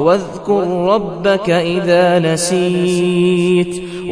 واذكر ربك إذا نسيت.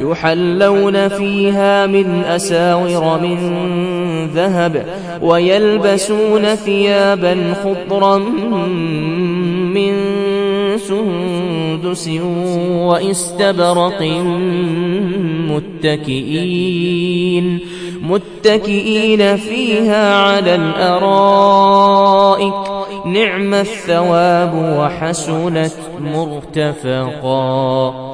يحلون فيها من أساور من ذهب ويلبسون ثيابا خضرا من سندس وإستبرق متكئين متكئين فيها على الأرائك نعم الثواب وحسنت مرتفقا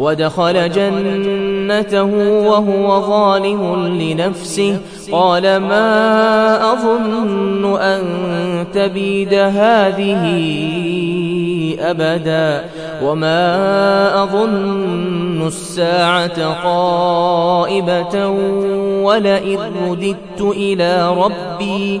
ودخل جنته وهو ظالم لنفسه. قال ما أظن أن تبيد هذه أبدا. وما أظن الساعة قائبة. ولئن رددت إلى ربي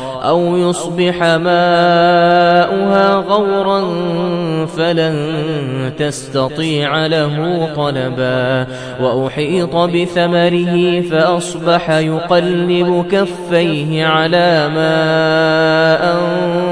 أو يصبح ماؤها غورا فلن تستطيع له طلبا. وأحيط بثمره فأصبح يقلب كفيه على ما أنفق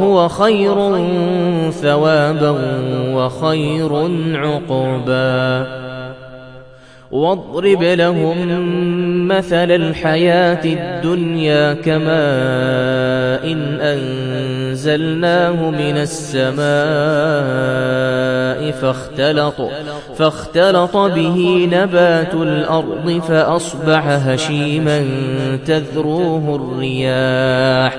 هو خير ثوابا وخير عقبا. واضرب لهم مثل الحياة الدنيا كماء إن أنزلناه من السماء فاختلط فاختلط به نبات الأرض فأصبح هشيما تذروه الرياح.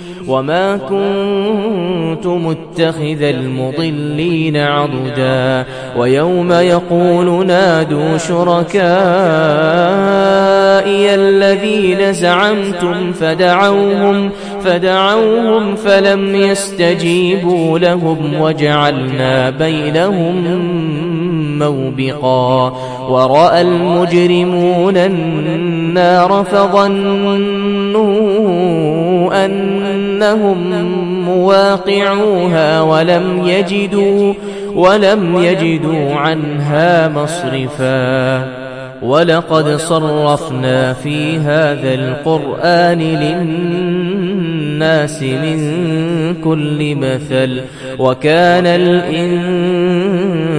وما كنت متخذ المضلين عضدا ويوم يقول نادوا شركائي الذين زعمتم فدعوهم فدعوهم فلم يستجيبوا لهم وجعلنا بينهم موبقا ورأى المجرمون النار فظنوا أنهم مواقعوها ولم يجدوا ولم يجدوا عنها مصرفا. ولقد صرفنا في هذا القرآن للناس من كل مثل. وكان الإنسان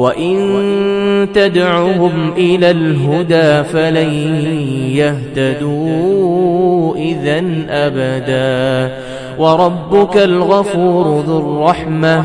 وإن تدعهم إلى الهدى فلن يهتدوا إذا أبدا وربك الغفور ذو الرحمة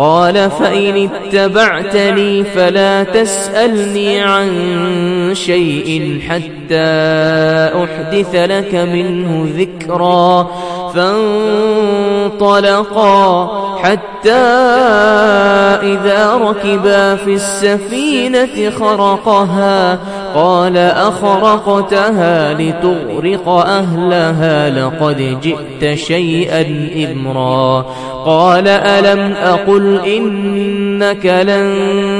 قال فإن اتبعتني فلا تسألني عن شيء حتى أحدث لك منه ذكرا فانطلقا حتى إذا ركبا في السفينة خرقها قال أخرقتها لتغرق أهلها لقد جئت شيئا إمرا. قال ألم أقل إنك لن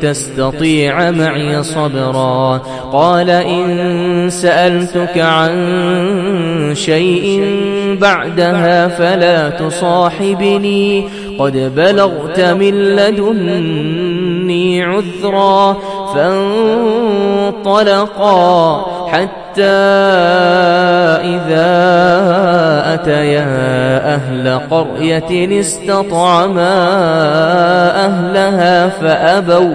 تستطيع معي صبرا. قال إن سألتك عن شيء بعدها فلا تصاحبني. قد بلغت من لدني عذرا فانطلقا. حتى إذا أتيا أهل قرية استطعما أهلها فأبوا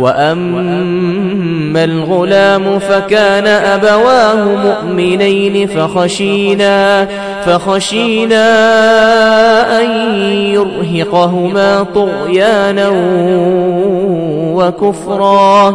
وأما الغلام فكان أبواه مؤمنين فخشينا فخشينا أن يرهقهما طغيانا وكفرا.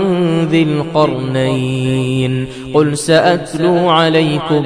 ذي القرنين. قل سأتلو عليكم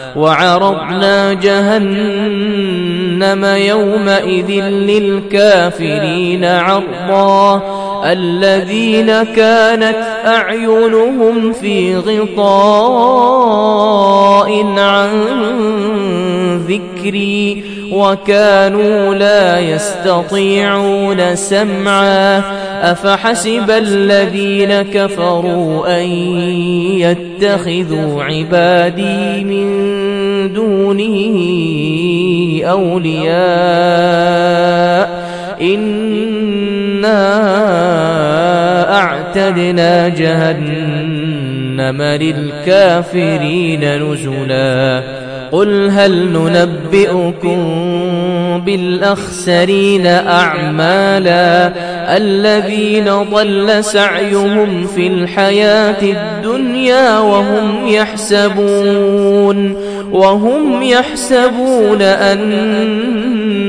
وعرضنا جهنم يومئذ للكافرين عرضا. الذين كانت أعينهم في غطاء عن ذكري. وكانوا لا يستطيعون سمعا أفحسب الذين كفروا أن يتخذوا عبادي من دونه أولياء إنا أعتدنا جهنم للكافرين نزلا قل هل ننبئكم بالأخسرين أعمالا الذين ضل سعيهم في الحياة الدنيا وهم يحسبون وهم يحسبون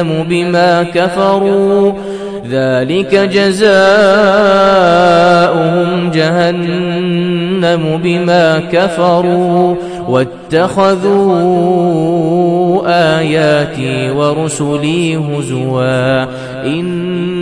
بما كفروا. ذلك جزاؤهم جهنم بما كفروا. واتخذوا آياتي ورسلي هزوا. إن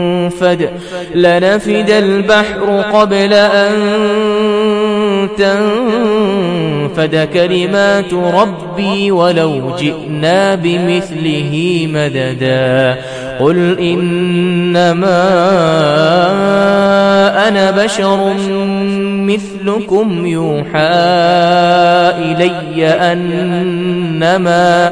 لنفد البحر قبل أن تنفد كلمات ربي ولو جئنا بمثله مددا. قل إنما أنا بشر مثلكم يوحى إلي أنما